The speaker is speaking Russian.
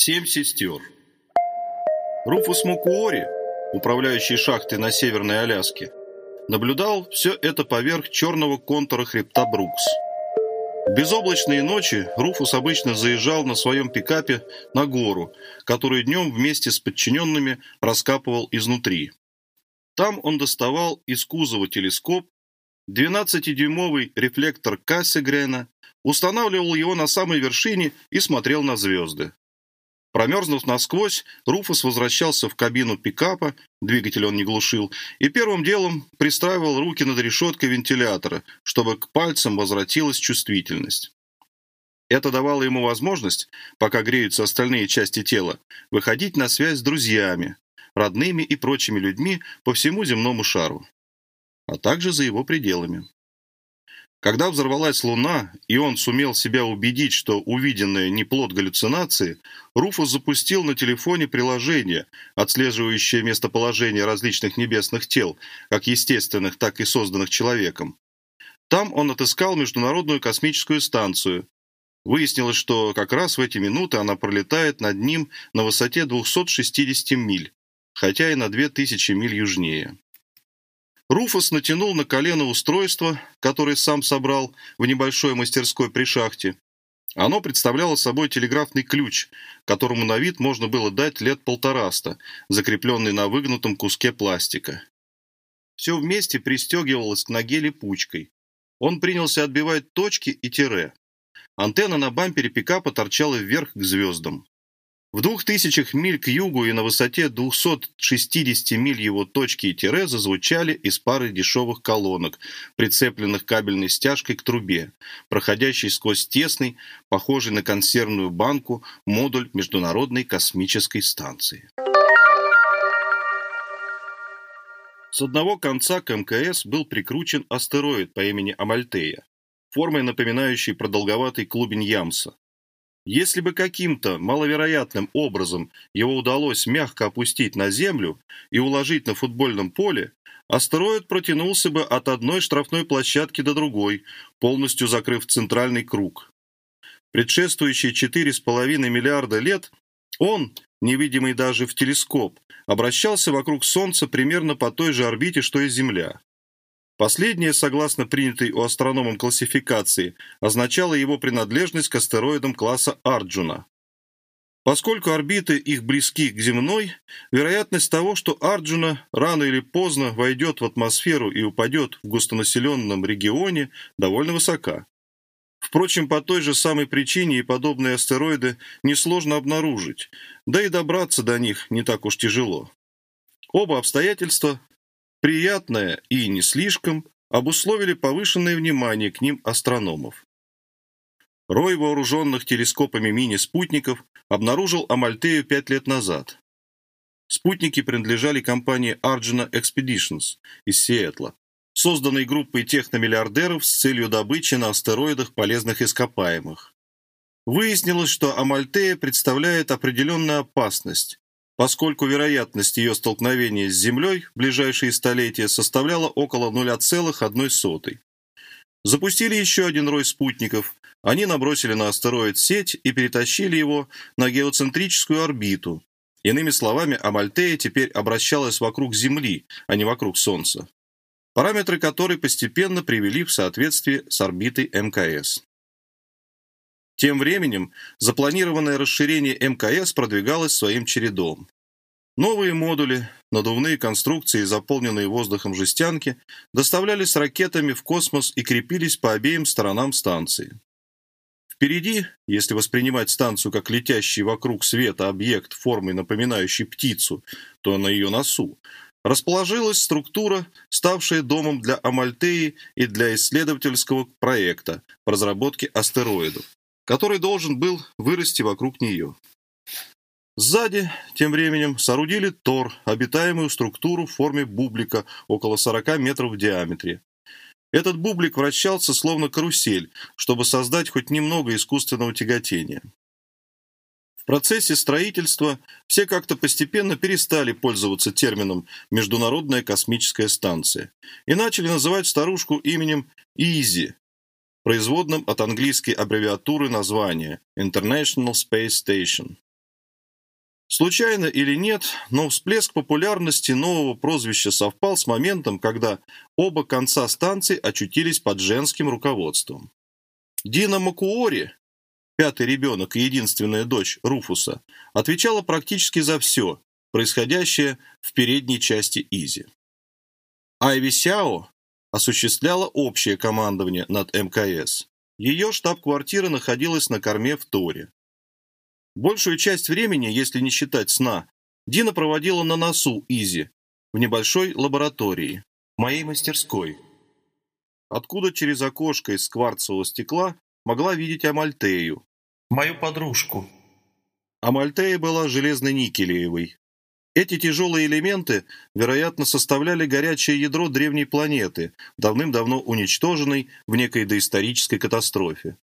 Семь сестер. Руфус Мукуори, управляющий шахтой на Северной Аляске, наблюдал все это поверх черного контура хребта Брукс. В безоблачные ночи Руфус обычно заезжал на своем пикапе на гору, которую днем вместе с подчиненными раскапывал изнутри. Там он доставал из кузова телескоп, 12-дюймовый рефлектор Кассигрена, устанавливал его на самой вершине и смотрел на звезды. Промерзнув насквозь, Руфус возвращался в кабину пикапа, двигатель он не глушил, и первым делом пристраивал руки над решеткой вентилятора, чтобы к пальцам возвратилась чувствительность. Это давало ему возможность, пока греются остальные части тела, выходить на связь с друзьями, родными и прочими людьми по всему земному шару, а также за его пределами. Когда взорвалась Луна, и он сумел себя убедить, что увиденное не плод галлюцинации, Руфус запустил на телефоне приложение, отслеживающее местоположение различных небесных тел, как естественных, так и созданных человеком. Там он отыскал Международную космическую станцию. Выяснилось, что как раз в эти минуты она пролетает над ним на высоте 260 миль, хотя и на 2000 миль южнее. Руфус натянул на колено устройство, которое сам собрал в небольшой мастерской при шахте. Оно представляло собой телеграфный ключ, которому на вид можно было дать лет полтораста, закрепленный на выгнутом куске пластика. Все вместе пристегивалось к ноге липучкой. Он принялся отбивать точки и тире. Антенна на бампере пикапа торчала вверх к звездам. В двух тысячах миль к югу и на высоте 260 миль его точки и тире зазвучали из пары дешевых колонок, прицепленных кабельной стяжкой к трубе, проходящей сквозь тесный, похожий на консервную банку, модуль Международной космической станции. С одного конца к МКС был прикручен астероид по имени Амальтея, формой напоминающей продолговатый клубень Ямса. Если бы каким-то маловероятным образом его удалось мягко опустить на землю и уложить на футбольном поле, астероид протянулся бы от одной штрафной площадки до другой, полностью закрыв центральный круг. Предшествующие 4,5 миллиарда лет он, невидимый даже в телескоп, обращался вокруг Солнца примерно по той же орбите, что и Земля. Последнее, согласно принятой у астрономом классификации, означало его принадлежность к астероидам класса Арджуна. Поскольку орбиты их близки к земной, вероятность того, что Арджуна рано или поздно войдет в атмосферу и упадет в густонаселенном регионе, довольно высока. Впрочем, по той же самой причине и подобные астероиды несложно обнаружить, да и добраться до них не так уж тяжело. Оба обстоятельства приятное и не слишком, обусловили повышенное внимание к ним астрономов. Рой вооруженных телескопами мини-спутников обнаружил Амальтею пять лет назад. Спутники принадлежали компании Arjuna Expeditions из Сиэтла, созданной группой техномиллиардеров с целью добычи на астероидах полезных ископаемых. Выяснилось, что Амальтея представляет определенную опасность, поскольку вероятность ее столкновения с Землей в ближайшие столетия составляла около 0,1. Запустили еще один рой спутников. Они набросили на астероид сеть и перетащили его на геоцентрическую орбиту. Иными словами, Амальтея теперь обращалась вокруг Земли, а не вокруг Солнца. Параметры которой постепенно привели в соответствие с орбитой МКС. Тем временем запланированное расширение МКС продвигалось своим чередом. Новые модули, надувные конструкции, заполненные воздухом жестянки, доставлялись ракетами в космос и крепились по обеим сторонам станции. Впереди, если воспринимать станцию как летящий вокруг света объект формой напоминающий птицу, то на ее носу, расположилась структура, ставшая домом для Амальтеи и для исследовательского проекта по разработке астероидов который должен был вырасти вокруг нее. Сзади, тем временем, соорудили Тор, обитаемую структуру в форме бублика около 40 метров в диаметре. Этот бублик вращался словно карусель, чтобы создать хоть немного искусственного тяготения. В процессе строительства все как-то постепенно перестали пользоваться термином «Международная космическая станция» и начали называть старушку именем Изи, производным от английской аббревиатуры названия International Space Station. Случайно или нет, но всплеск популярности нового прозвища совпал с моментом, когда оба конца станции очутились под женским руководством. Дина Макуори, пятый ребенок и единственная дочь Руфуса, отвечала практически за все, происходящее в передней части Изи. Айви Сяо осуществляла общее командование над МКС. Ее штаб-квартира находилась на корме в Торе. Большую часть времени, если не считать сна, Дина проводила на носу Изи, в небольшой лаборатории, моей мастерской, откуда через окошко из кварцевого стекла могла видеть Амальтею, мою подружку. Амальтея была железно-никелевой. Эти тяжелые элементы, вероятно, составляли горячее ядро древней планеты, давным-давно уничтоженной в некой доисторической катастрофе.